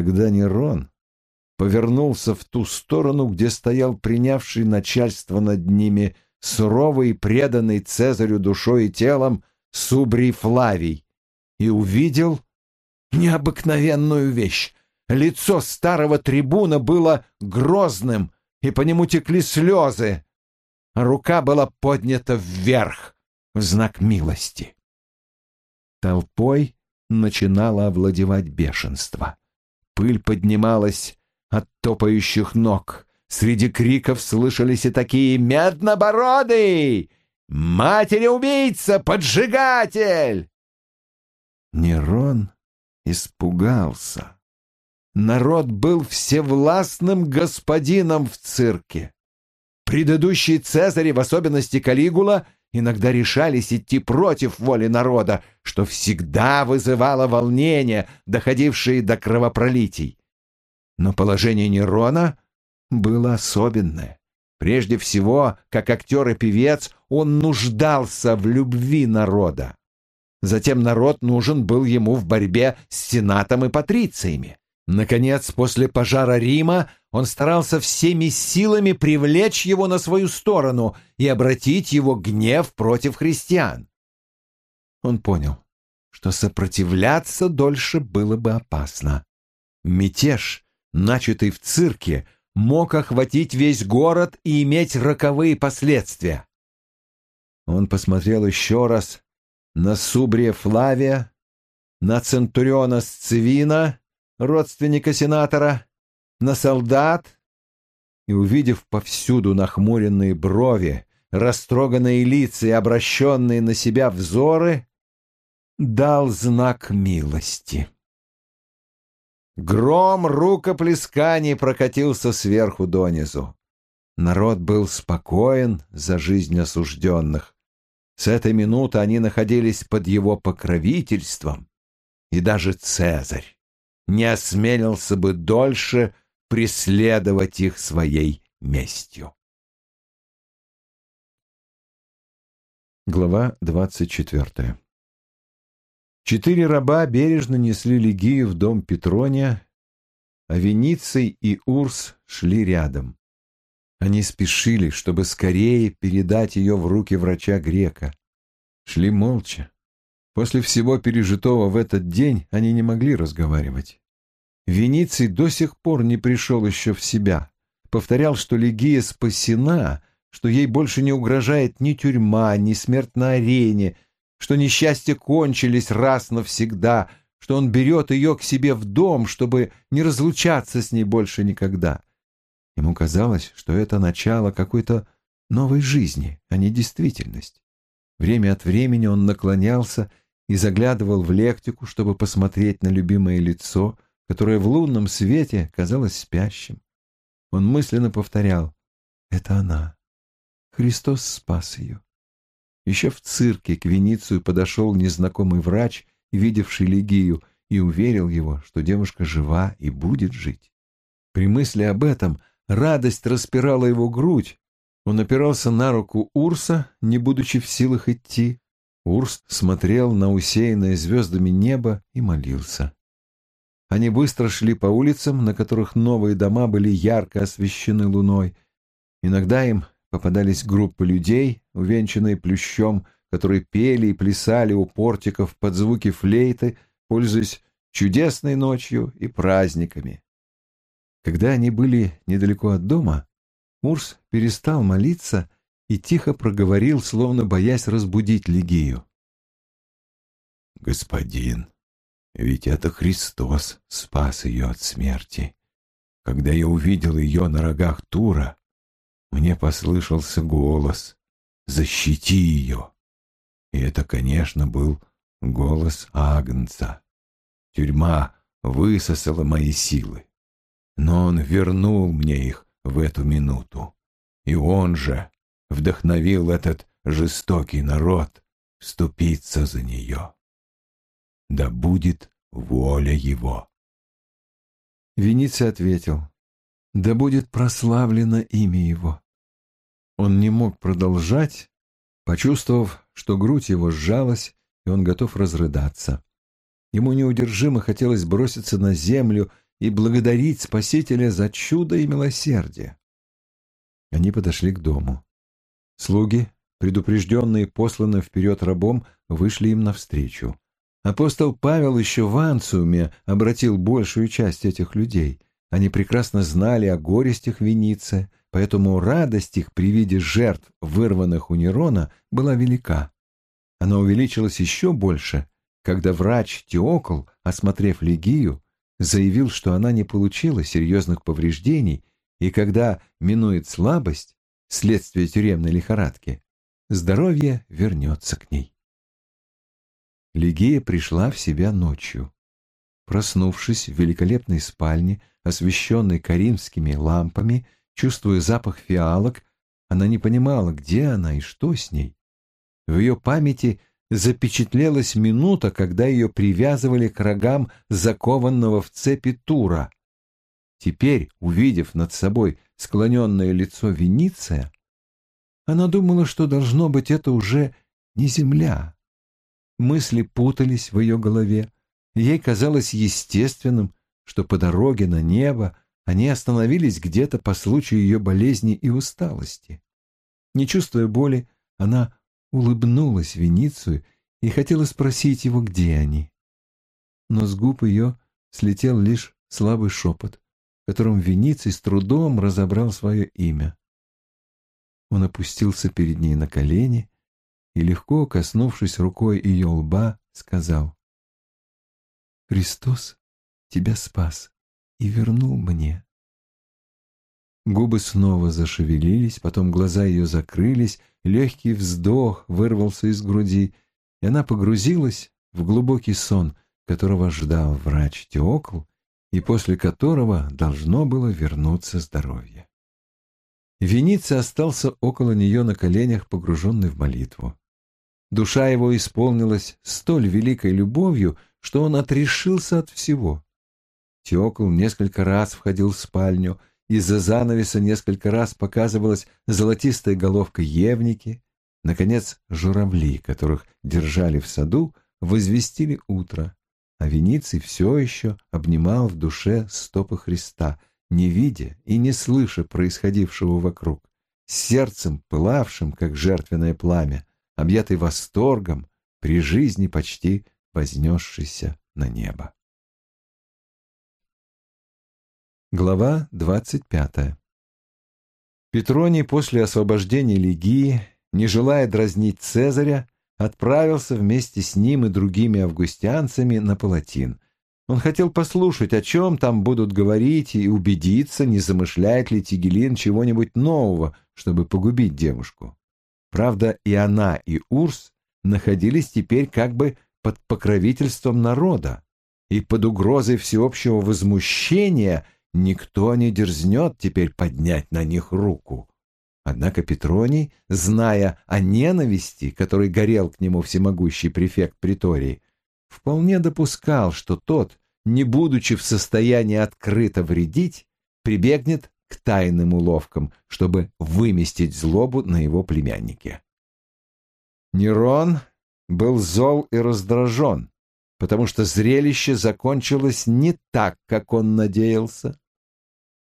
Тогда Нерон повернулся в ту сторону, где стоял принявший начальство над ними суровый и преданный Цезарю душой и телом Субрий Флавий, и увидел необыкновенную вещь. Лицо старого трибуна было грозным, и по нему текли слезы. Рука была поднята вверх в знак милости. Толпой начинало овладевать бешенство. Пыль поднималась от топающих ног. Среди криков слышались и такие «Меднобородый! Матери-убийца! Поджигатель!» Нерон испугался. Народ был всевластным господином в цирке. Предыдущие цезари, в особенности Калигула, иногда решались идти против воли народа, что всегда вызывало волнение, доходившие до кровопролитий. Но положение Нерона было особенное. Прежде всего, как актер и певец, он нуждался в любви народа. Затем народ нужен был ему в борьбе с сенатом и патрициями. Наконец, после пожара Рима он старался всеми силами привлечь его на свою сторону и обратить его гнев против христиан. Он понял, что сопротивляться дольше было бы опасно. Мятеж, начатый в цирке, мог охватить весь город и иметь роковые последствия. Он посмотрел еще раз на Субрия Флавия, на Центуриона Сцевина, родственника сенатора, на солдат, и, увидев повсюду нахмуренные брови, растроганные лица и обращенные на себя взоры, дал знак милости. Гром рукоплесканий прокатился сверху донизу. Народ был спокоен за жизнь осужденных. С этой минуты они находились под его покровительством, и даже Цезарь не осмелился бы дольше преследовать их своей местью. Глава двадцать четвертая Четыре раба бережно несли Легию в дом Петрония, а Вениций и Урс шли рядом. Они спешили, чтобы скорее передать ее в руки врача-грека. Шли молча. После всего пережитого в этот день они не могли разговаривать. Вениций до сих пор не пришел еще в себя. Повторял, что Легия спасена, что ей больше не угрожает ни тюрьма, ни смерть на арене, что несчастья кончились раз навсегда, что он берет ее к себе в дом, чтобы не разлучаться с ней больше никогда. Ему казалось, что это начало какой-то новой жизни, а не действительность. Время от времени он наклонялся и заглядывал в лектику, чтобы посмотреть на любимое лицо, которое в лунном свете казалось спящим. Он мысленно повторял «Это она. Христос спас ее». Еще в цирке к Веницию подошел незнакомый врач, видевший Легию, и уверил его, что девушка жива и будет жить. При мысли об этом Радость распирала его грудь. Он опирался на руку Урса, не будучи в силах идти. Урс смотрел на усеянное звездами небо и молился. Они быстро шли по улицам, на которых новые дома были ярко освещены луной. Иногда им попадались группы людей, увенчанные плющом, которые пели и плясали у портиков под звуки флейты, пользуясь чудесной ночью и праздниками. Когда они были недалеко от дома, Урс перестал молиться и тихо проговорил, словно боясь разбудить Лигию. «Господин, ведь это Христос спас ее от смерти. Когда я увидел ее на рогах Тура, мне послышался голос «Защити ее!» И это, конечно, был голос Агнца. Тюрьма высосала мои силы но он вернул мне их в эту минуту. И он же вдохновил этот жестокий народ вступиться за нее. Да будет воля его. Вениций ответил, да будет прославлено имя его. Он не мог продолжать, почувствовав, что грудь его сжалась, и он готов разрыдаться. Ему неудержимо хотелось броситься на землю и благодарить Спасителя за чудо и милосердие. Они подошли к дому. Слуги, предупрежденные посланным вперед рабом, вышли им навстречу. Апостол Павел еще в Анциуме обратил большую часть этих людей. Они прекрасно знали о горестях Вениция, поэтому радость их при виде жертв, вырванных у Нерона, была велика. Она увеличилась еще больше, когда врач Теокол, осмотрев Легию, заявил, что она не получила серьезных повреждений, и когда минует слабость, следствие тюремной лихорадки, здоровье вернется к ней. Легия пришла в себя ночью. Проснувшись в великолепной спальне, освещенной каримскими лампами, чувствуя запах фиалок, она не понимала, где она и что с ней. В ее памяти запечатлелась минута, когда ее привязывали к рогам закованного в цепи тура. Теперь, увидев над собой склоненное лицо Вениция, она думала, что должно быть это уже не земля. Мысли путались в ее голове. Ей казалось естественным, что по дороге на небо они остановились где-то по случаю ее болезни и усталости. Не чувствуя боли, она улыбнулась Веницию и хотела спросить его, где они. Но с губ ее слетел лишь слабый шепот, в котором Вениций с трудом разобрал свое имя. Он опустился перед ней на колени и, легко коснувшись рукой ее лба, сказал, «Христос тебя спас и вернул мне». Губы снова зашевелились, потом глаза ее закрылись, легкий вздох вырвался из груди, и она погрузилась в глубокий сон, которого ждал врач Теокл, и после которого должно было вернуться здоровье. Веница остался около нее на коленях, погруженный в молитву. Душа его исполнилась столь великой любовью, что он отрешился от всего. Теокл несколько раз входил в спальню, из-за занавеса несколько раз показывалась золотистая головка Евники. Наконец, журавли, которых держали в саду, возвестили утро, а Вениций все еще обнимал в душе стопы Христа, не видя и не слыша происходившего вокруг, сердцем пылавшим, как жертвенное пламя, объятый восторгом, при жизни почти вознесшийся на небо. Глава 25. Петроний после освобождения Лигии, не желая дразнить Цезаря, отправился вместе с ним и другими августианцами на Палатин. Он хотел послушать, о чем там будут говорить, и убедиться, не замышляет ли Тигелин чего-нибудь нового, чтобы погубить девушку. Правда, и она, и Урс находились теперь как бы под покровительством народа, и под угрозой всеобщего возмущения – никто не дерзнет теперь поднять на них руку. Однако Петроний, зная о ненависти, которой горел к нему всемогущий префект притории, вполне допускал, что тот, не будучи в состоянии открыто вредить, прибегнет к тайным уловкам, чтобы выместить злобу на его племяннике. Нерон был зол и раздражен, потому что зрелище закончилось не так, как он надеялся.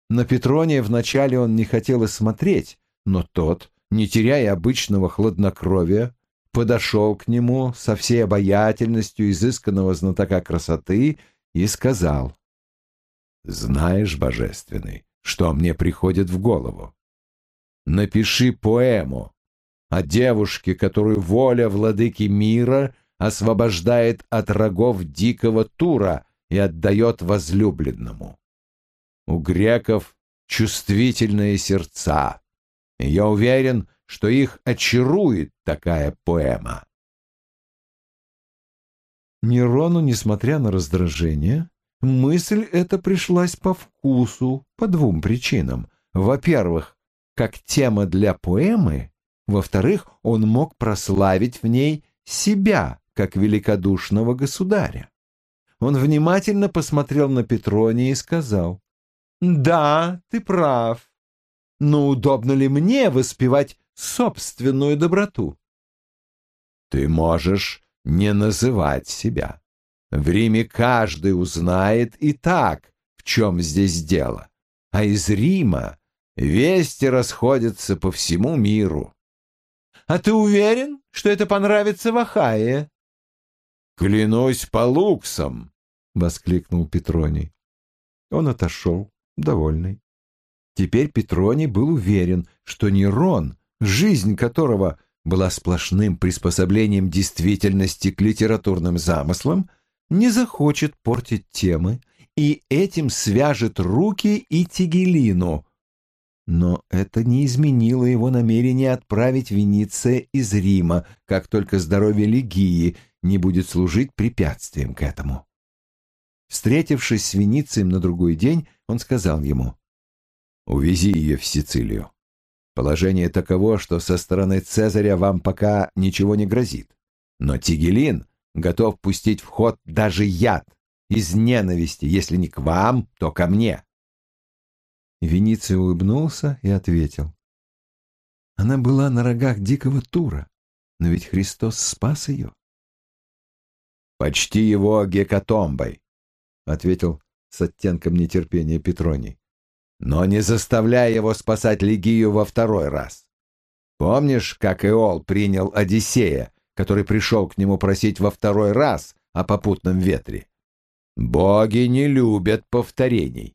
На Петрония вначале он не хотел и смотреть, но тот, не теряя обычного хладнокровия, подошел к нему со всей обаятельностью изысканного знатока красоты и сказал, «Знаешь, божественный, что мне приходит в голову? Напиши поэму о девушке, которую воля владыки мира освобождает от рогов дикого тура и отдает возлюбленному. У греков чувствительные сердца. Я уверен, что их очарует такая поэма. Нерону, несмотря на раздражение, мысль эта пришлась по вкусу по двум причинам. Во-первых, как тема для поэмы, во-вторых, он мог прославить в ней себя, как великодушного государя. Он внимательно посмотрел на Петрония и сказал, да, ты прав. Но удобно ли мне воспевать собственную доброту? Ты можешь не называть себя. В Риме каждый узнает и так, в чем здесь дело, а из Рима вести расходятся по всему миру. А ты уверен, что это понравится Вахае? Клянусь по луксам, воскликнул Петроний. Он отошел, довольный. Теперь Петроний был уверен, что Нерон, жизнь которого была сплошным приспособлением действительности к литературным замыслам, не захочет портить темы и этим свяжет руки и Тигелину. Но это не изменило его намерение отправить Вениция из Рима, как только здоровье Легии не будет служить препятствием к этому. Встретившись с Веницием на другой день, он сказал ему, «Увези ее в Сицилию. Положение таково, что со стороны Цезаря вам пока ничего не грозит. Но Тигелин готов пустить в ход даже яд из ненависти, если не к вам, то ко мне. Вениций улыбнулся и ответил. Она была на рогах дикого тура, но ведь Христос спас ее. «Почти его гекатомбой», — ответил с оттенком нетерпения Петроний но не заставляй его спасать Легию во второй раз. Помнишь, как Иол принял Одиссея, который пришел к нему просить во второй раз о попутном ветре? Боги не любят повторений.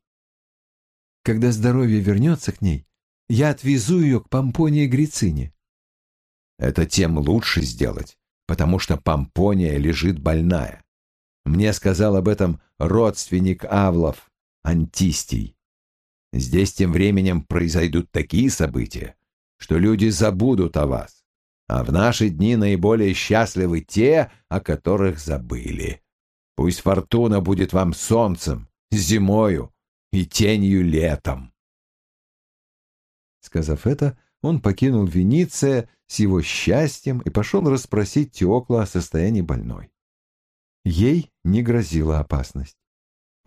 Когда здоровье вернется к ней, я отвезу ее к Помпонии Грицине. Это тем лучше сделать, потому что Помпония лежит больная. Мне сказал об этом родственник Авлов, Антистий. Здесь тем временем произойдут такие события, что люди забудут о вас, а в наши дни наиболее счастливы те, о которых забыли. Пусть фортуна будет вам солнцем, зимою и тенью летом. Сказав это, он покинул Вениция с его счастьем и пошел расспросить Теокла о состоянии больной. Ей не грозила опасность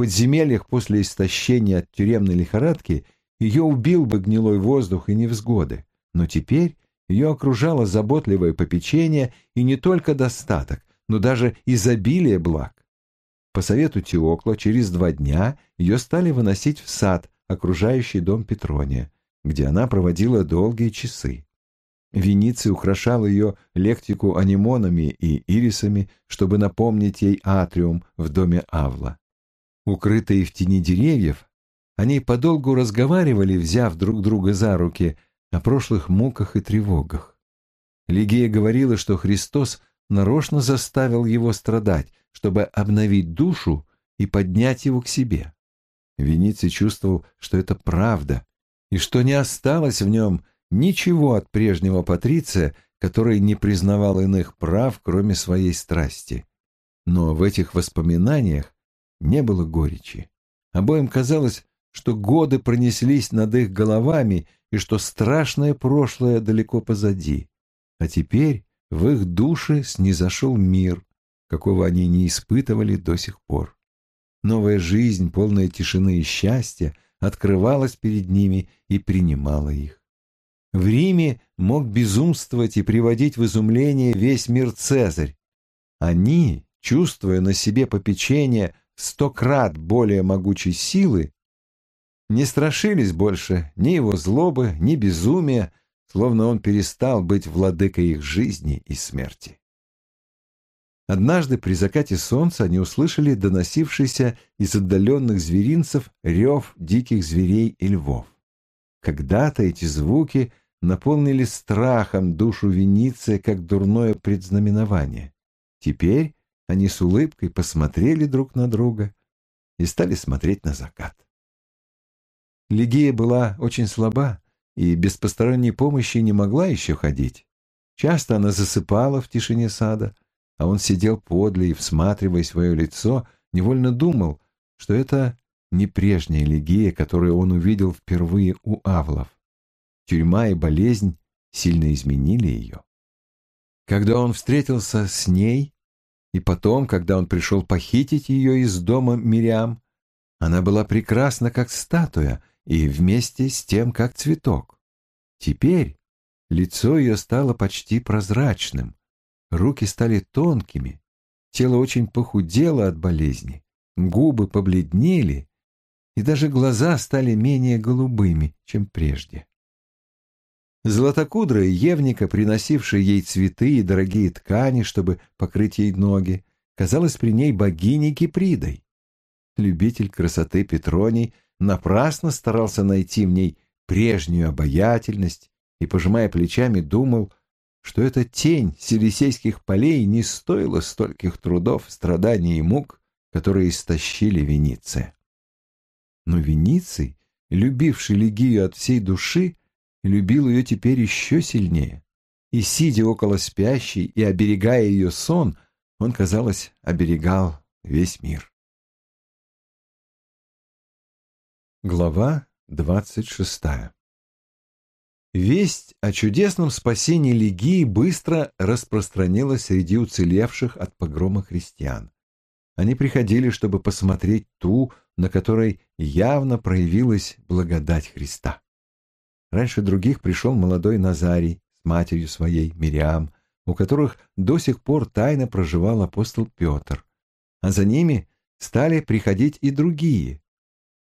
подземельях после истощения от тюремной лихорадки ее убил бы гнилой воздух и невзгоды, но теперь ее окружало заботливое попечение и не только достаток, но даже изобилие благ. По совету Теокла через два дня ее стали выносить в сад, окружающий дом Петрония, где она проводила долгие часы. Вениций украшал ее лектику анимонами и ирисами, чтобы напомнить ей атриум в доме Авла. Укрытые в тени деревьев, они подолгу разговаривали, взяв друг друга за руки, о прошлых муках и тревогах. Лигия говорила, что Христос нарочно заставил его страдать, чтобы обновить душу и поднять его к себе. Вениций чувствовал, что это правда, и что не осталось в нем ничего от прежнего Патриция, который не признавал иных прав, кроме своей страсти. Но в этих воспоминаниях не было горечи. Обоим казалось, что годы пронеслись над их головами и что страшное прошлое далеко позади. А теперь в их души снизошел мир, какого они не испытывали до сих пор. Новая жизнь, полная тишины и счастья, открывалась перед ними и принимала их. В Риме мог безумствовать и приводить в изумление весь мир Цезарь. Они, чувствуя на себе попечение сто крат более могучей силы, не страшились больше ни его злобы, ни безумия, словно он перестал быть владыкой их жизни и смерти. Однажды при закате солнца они услышали доносившийся из отдаленных зверинцев рев диких зверей и львов. Когда-то эти звуки наполнили страхом душу Вениция как дурное предзнаменование. Теперь они с улыбкой посмотрели друг на друга и стали смотреть на закат. Лигия была очень слаба и без посторонней помощи не могла еще ходить. Часто она засыпала в тишине сада, а он сидел подле и, всматривая свое лицо, невольно думал, что это не прежняя Лигия, которую он увидел впервые у Авлов. Тюрьма и болезнь сильно изменили ее. Когда он встретился с ней, и потом, когда он пришел похитить ее из дома Мириам, она была прекрасна, как статуя, и вместе с тем, как цветок. Теперь лицо ее стало почти прозрачным, руки стали тонкими, тело очень похудело от болезни, губы побледнели, и даже глаза стали менее голубыми, чем прежде. Златокудрая Евника, приносившая ей цветы и дорогие ткани, чтобы покрыть ей ноги, казалась при ней богиней Кипридой. Любитель красоты Петроний напрасно старался найти в ней прежнюю обаятельность и, пожимая плечами, думал, что эта тень Селисейских полей не стоила стольких трудов, страданий и мук, которые истощили Вениция. Но Вениций, любивший Лигию от всей души, любил ее теперь еще сильнее. И, сидя около спящей и оберегая ее сон, он, казалось, оберегал весь мир. Глава двадцать шестая Весть о чудесном спасении Лигии быстро распространилась среди уцелевших от погрома христиан. Они приходили, чтобы посмотреть ту, на которой явно проявилась благодать Христа. Раньше других пришел молодой Назарий с матерью своей, Мириам, у которых до сих пор тайно проживал апостол Петр, а за ними стали приходить и другие.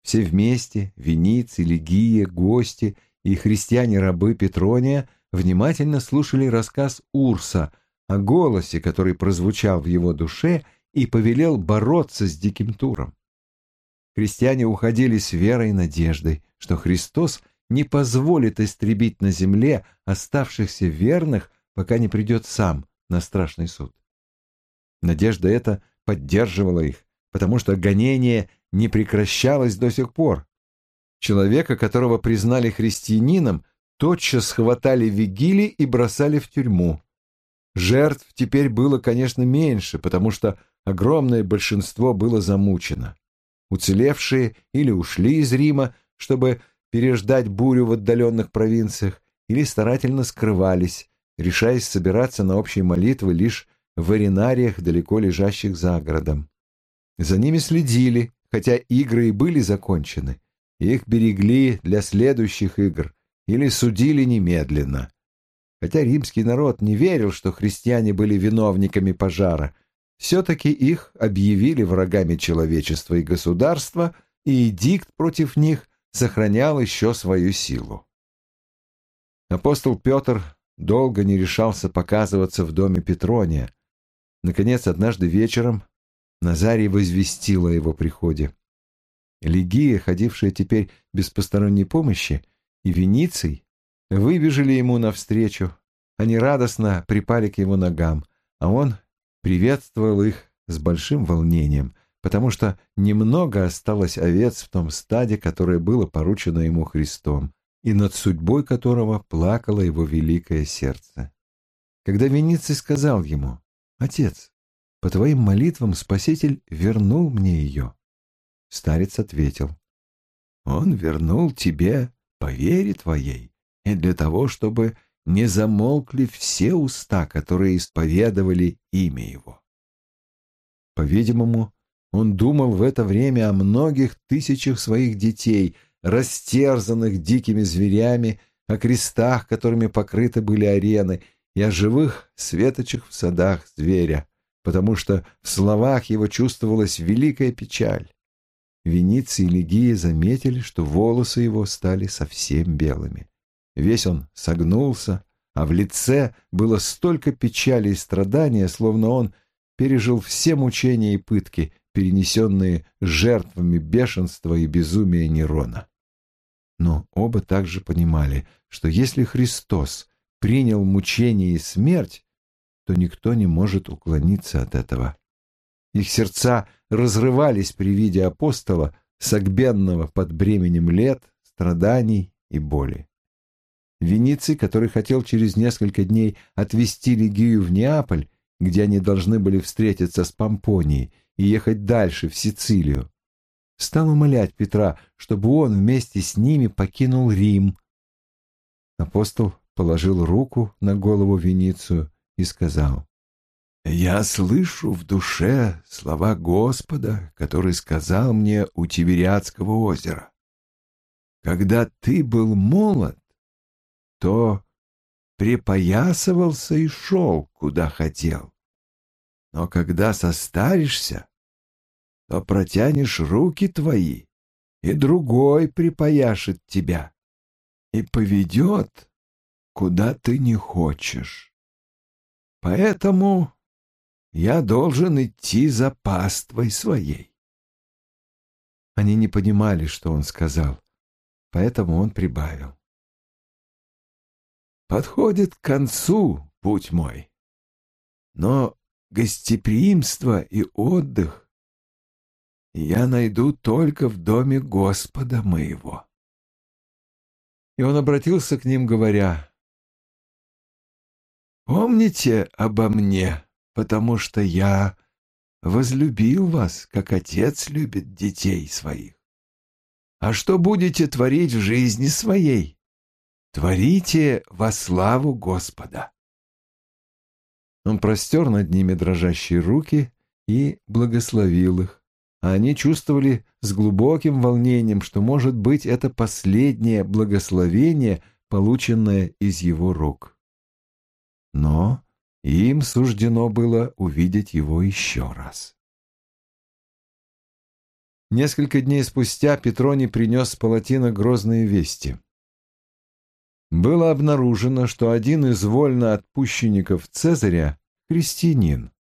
Все вместе, Веницы, Лигия, гости и христиане-рабы Петрония внимательно слушали рассказ Урса о голосе, который прозвучал в его душе и повелел бороться с диким туром. Христиане уходили с верой и надеждой, что Христос не позволит истребить на земле оставшихся верных, пока не придет сам на страшный суд. Надежда эта поддерживала их, потому что гонение не прекращалось до сих пор. Человека, которого признали христианином, тотчас хватали вигили и бросали в тюрьму. Жертв теперь было, конечно, меньше, потому что огромное большинство было замучено. Уцелевшие или ушли из Рима, чтобы переждать бурю в отдаленных провинциях, или старательно скрывались, решаясь собираться на общие молитвы лишь в аренариях, далеко лежащих за городом. За ними следили, хотя игры и были закончены, их берегли для следующих игр или судили немедленно. Хотя римский народ не верил, что христиане были виновниками пожара, все-таки их объявили врагами человечества и государства, и эдикт против них сохранял еще свою силу. Апостол Петр долго не решался показываться в доме Петрония. Наконец, однажды вечером Назарий возвестил о его приходе. Лигия, ходившая теперь без посторонней помощи, и Вениций выбежали ему навстречу. Они радостно припали к его ногам, а он приветствовал их с большим волнением, потому что немного осталось овец в том стаде, которое было поручено ему Христом, и над судьбой которого плакало его великое сердце. Когда Вениций сказал ему, «Отец, по твоим молитвам Спаситель вернул мне ее», Старец ответил, «Он вернул тебе по вере твоей, и для того, чтобы не замолкли все уста, которые исповедовали имя его». По-видимому, он думал в это время о многих тысячах своих детей, растерзанных дикими зверями, о крестах, которыми покрыты были арены, и о живых светочах в садах зверя, потому что в словах его чувствовалась великая печаль. Веницы и Лигия заметили, что волосы его стали совсем белыми. Весь он согнулся, а в лице было столько печали и страдания, словно он пережил все мучения и пытки, перенесенные жертвами бешенства и безумия Нерона. Но оба также понимали, что если Христос принял мучение и смерть, то никто не может уклониться от этого. Их сердца разрывались при виде апостола, согбенного под бременем лет, страданий и боли. Вениций, который хотел через несколько дней отвезти Лигию в Неаполь, где они должны были встретиться с Помпонией и ехать дальше, в Сицилию, стал умолять Петра, чтобы он вместе с ними покинул Рим. Апостол положил руку на голову Веницию и сказал, я слышу в душе слова Господа, который сказал мне у Тивериадского озера. Когда ты был молод, то припоясывался и шел, куда хотел. Но когда состаришься, то протянешь руки твои, и другой припояшет тебя и поведет, куда ты не хочешь. Поэтому я должен идти за паствой своей. Они не понимали, что он сказал, поэтому он прибавил. Подходит к концу путь мой, но гостеприимство и отдых я найду только в доме Господа моего. И он обратился к ним, говоря, «Помните обо мне, потому что я возлюбил вас, как отец любит детей своих. А что будете творить в жизни своей? Творите во славу Господа». Он простер над ними дрожащие руки и благословил их, а они чувствовали с глубоким волнением, что, может быть, это последнее благословение, полученное из его рук. Но им суждено было увидеть его еще раз. Несколько дней спустя Петроний принес с Палатина грозные вести. Было обнаружено, что один из вольноотпущенников Цезаря — христианин.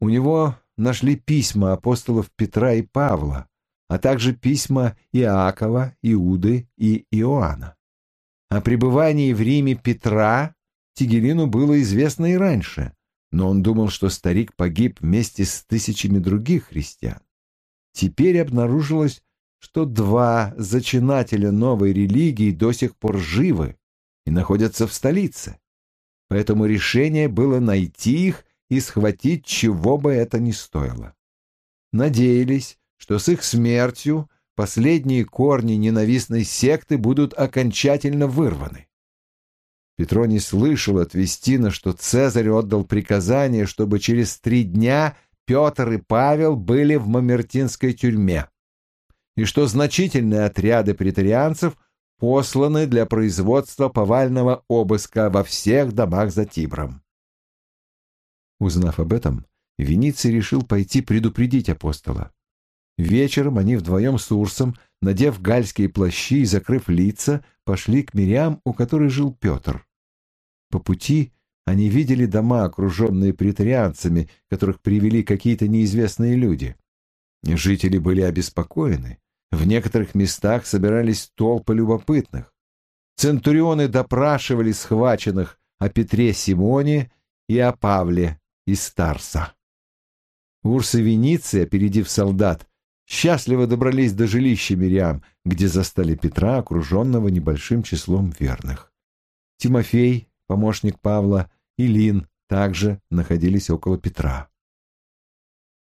У него нашли письма апостолов Петра и Павла, а также письма Иакова, Иуды и Иоанна. О пребывании в Риме Петра Тигелину было известно и раньше, но он думал, что старик погиб вместе с тысячами других христиан. Теперь обнаружилось, что два зачинателя новой религии до сих пор живы и находятся в столице. Поэтому решение было найти их и схватить, чего бы это ни стоило. Надеялись, что с их смертью последние корни ненавистной секты будут окончательно вырваны. Петроний слышал от Вестина, что Цезарь отдал приказание, чтобы через три дня Петр и Павел были в Мамертинской тюрьме, и что значительные отряды претарианцев посланы для производства повального обыска во всех домах за Тибром. Узнав об этом, Вениций решил пойти предупредить апостола. Вечером они вдвоем с Урсом, надев гальские плащи и закрыв лица, пошли к Мириам, у которой жил Петр. По пути они видели дома, окруженные претарианцами, которых привели какие-то неизвестные люди. Жители были обеспокоены. В некоторых местах собирались толпы любопытных. Центурионы допрашивали схваченных о Петре Симоне и о Павле из Тарса. Урс и Вениция, опередив солдат, счастливо добрались до жилища Мириам, где застали Петра, окруженного небольшим числом верных. Тимофей, помощник Павла, и Лин также находились около Петра.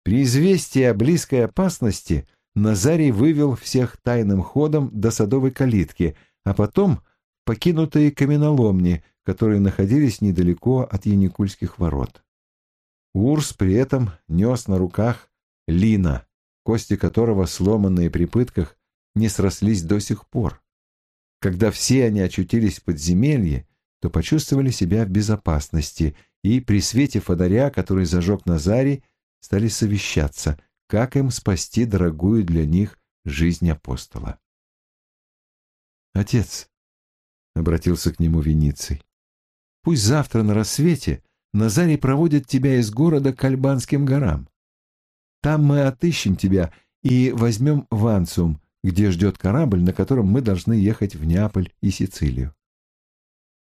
При известии о близкой опасности Назарий вывел всех тайным ходом до садовой калитки, а потом покинутые каменоломни, которые находились недалеко от Яникульских ворот. Урс при этом нес на руках Лина, кости которого, сломанные при пытках, не срослись до сих пор. Когда все они очутились в подземелье, то почувствовали себя в безопасности и при свете фонаря, который зажег Назарий, стали совещаться, как им спасти дорогую для них жизнь апостола. «Отец», — обратился к нему Вениций, — «пусть завтра на рассвете Назарий проводит тебя из города к Альбанским горам. Там мы отыщем тебя и возьмем в Анциум, где ждет корабль, на котором мы должны ехать в Неаполь и Сицилию.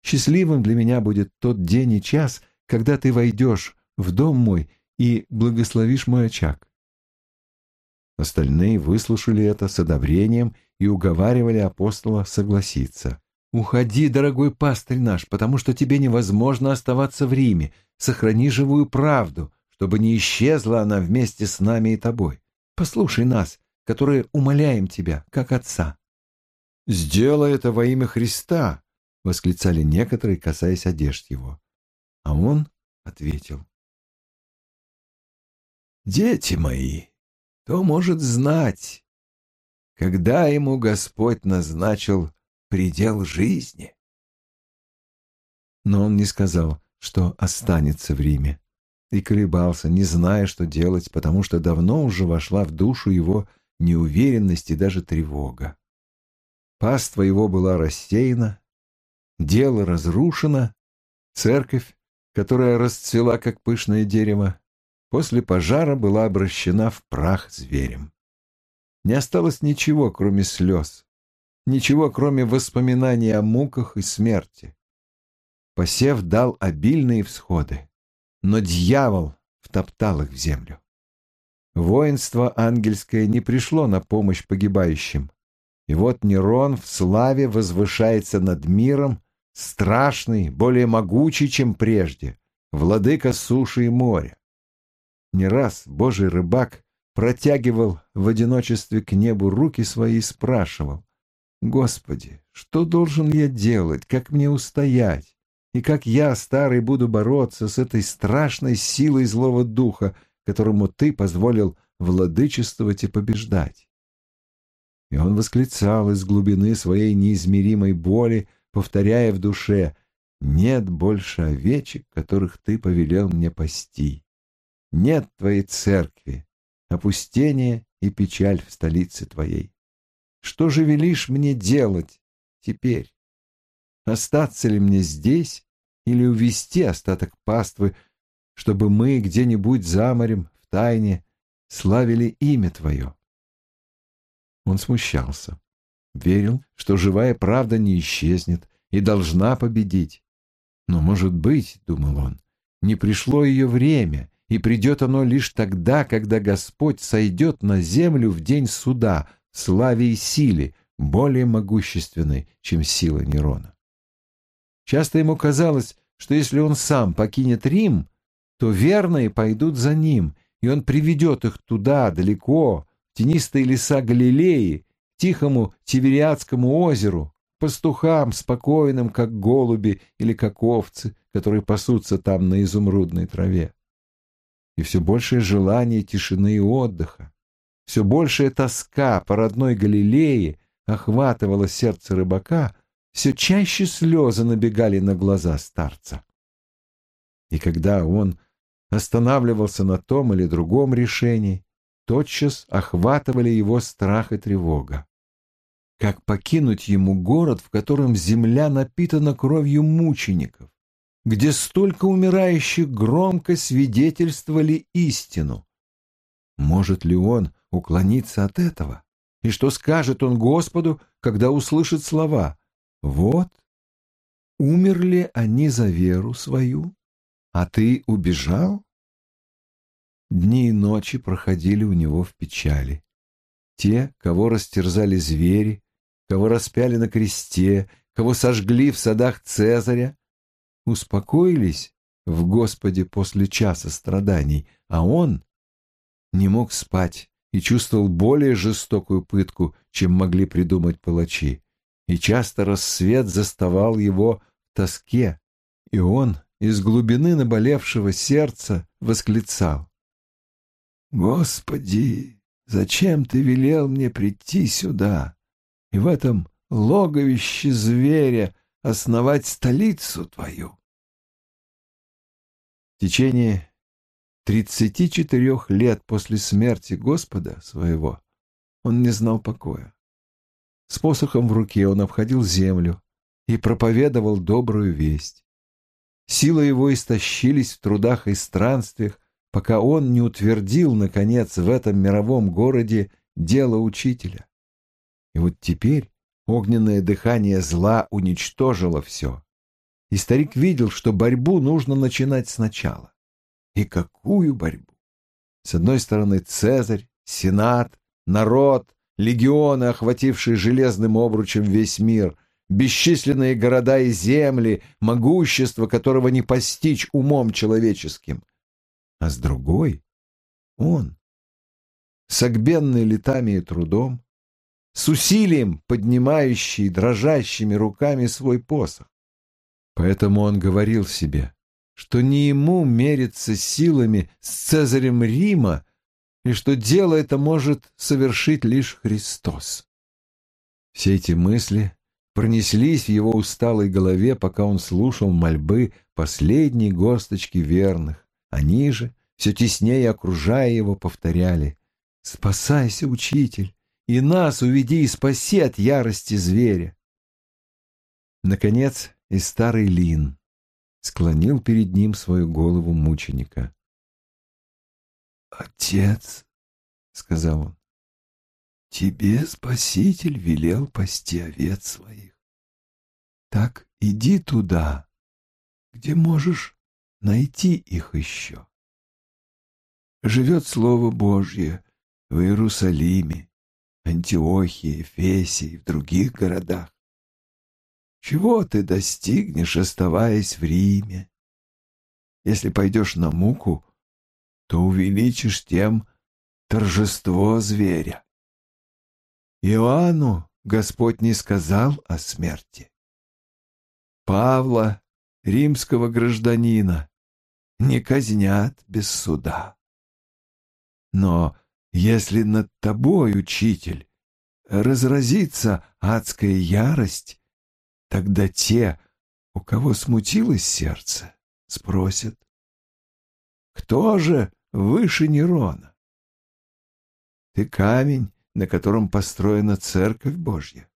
Счастливым для меня будет тот день и час, когда ты войдешь в дом мой и благословишь мой очаг. Остальные выслушали это с одобрением и уговаривали апостола согласиться. «Уходи, дорогой пастырь наш, потому что тебе невозможно оставаться в Риме. Сохрани живую правду, чтобы не исчезла она вместе с нами и тобой. Послушай нас, которые умоляем тебя, как отца». «Сделай это во имя Христа», — восклицали некоторые, касаясь одежд его. А он ответил. «Дети мои, кто может знать, когда ему Господь назначил предел жизни?» Но он не сказал, что останется в Риме, и колебался, не зная, что делать, потому что давно уже вошла в душу его неуверенность и даже тревога. Паства его была рассеяна, дело разрушено, церковь, которая расцвела как пышное дерево, после пожара была обращена в прах зверем. Не осталось ничего, кроме слез, ничего, кроме воспоминаний о муках и смерти. Посев дал обильные всходы, но дьявол втоптал их в землю. Воинство ангельское не пришло на помощь погибающим. И вот Нерон в славе возвышается над миром, страшный, более могучий, чем прежде, владыка суши и моря. Не раз божий рыбак протягивал в одиночестве к небу руки свои и спрашивал, «Господи, что должен я делать, как мне устоять, и как я, старый, буду бороться с этой страшной силой злого духа, которому ты позволил владычествовать и побеждать?» И он восклицал из глубины своей неизмеримой боли, повторяя в душе «Нет больше овечек, которых ты повелел мне пасти. Нет твоей церкви, опустение и печаль в столице твоей. Что же велишь мне делать теперь? Остаться ли мне здесь или увести остаток паствы, чтобы мы где-нибудь за морем, в тайне, славили имя Твое?» Он смущался, верил, что живая правда не исчезнет и должна победить. Но, может быть, — думал он, — не пришло ее время, и придет оно лишь тогда, когда Господь сойдет на землю в день суда, славе и силе, более могущественной, чем сила Нерона. Часто ему казалось, что если он сам покинет Рим, то верные пойдут за ним, и он приведет их туда, далеко, в тенистые леса Галилеи, тихому Тивериадскому озеру, пастухам, спокойным, как голуби или как овцы, которые пасутся там на изумрудной траве. И все большее желание тишины и отдыха, все большая тоска по родной Галилее охватывала сердце рыбака, все чаще слезы набегали на глаза старца. И когда он останавливался на том или другом решении, тотчас охватывали его страх и тревога. Как покинуть ему город, в котором земля напитана кровью мучеников, где столько умирающих громко свидетельствовали истину? Может ли он уклониться от этого? И что скажет он Господу, когда услышит слова «Вот, умерли они за веру свою, а ты убежал?» Дни и ночи проходили у него в печали. Те, кого растерзали звери, кого распяли на кресте, кого сожгли в садах Цезаря, успокоились в Господе после часа страданий, а он не мог спать и чувствовал более жестокую пытку, чем могли придумать палачи. И часто рассвет заставал его в тоске, и он из глубины наболевшего сердца восклицал. Господи, зачем ты велел мне прийти сюда и в этом логовище зверя основать столицу твою? В течение тридцати четырех лет после смерти Господа своего он не знал покоя. С посохом в руке он обходил землю и проповедовал добрую весть. Силы его истощились в трудах и странствиях, пока он не утвердил, наконец, в этом мировом городе дело учителя. И вот теперь огненное дыхание зла уничтожило все. И старик видел, что борьбу нужно начинать сначала. И какую борьбу? С одной стороны Цезарь, Сенат, народ, легионы, охватившие железным обручем весь мир, бесчисленные города и земли, могущество которого не постичь умом человеческим а с другой — он, согбенный летами и трудом, с усилием поднимающий дрожащими руками свой посох. Поэтому он говорил себе, что не ему мериться силами с Цезарем Рима, и что дело это может совершить лишь Христос. Все эти мысли пронеслись в его усталой голове, пока он слушал мольбы последней горсточки верных, они же, все теснее окружая его, повторяли Спасайся, учитель, и нас уведи и спаси от ярости зверя. Наконец и старый Лин склонил перед ним свою голову мученика. «Отец», — сказал он, — «тебе Спаситель велел пасти овец своих. Так иди туда, где можешь найти их еще. Живет Слово Божье в Иерусалиме, Антиохии, Эфесе и в других городах. Чего ты достигнешь, оставаясь в Риме? Если пойдешь на муку, то увеличишь тем торжество зверя. Иоанну Господь не сказал о смерти. Павла, римского гражданина, не казнят без суда. Но если над тобой, учитель, разразится адская ярость, тогда те, у кого смутилось сердце, спросят, кто же выше Нерона? Ты камень, на котором построена Церковь Божья.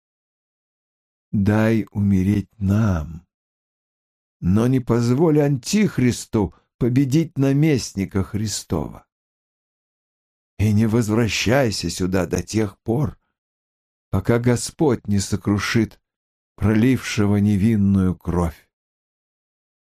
Дай умереть нам, но не позволь Антихристу победить наместника Христова. И не возвращайся сюда до тех пор, пока Господь не сокрушит пролившего невинную кровь.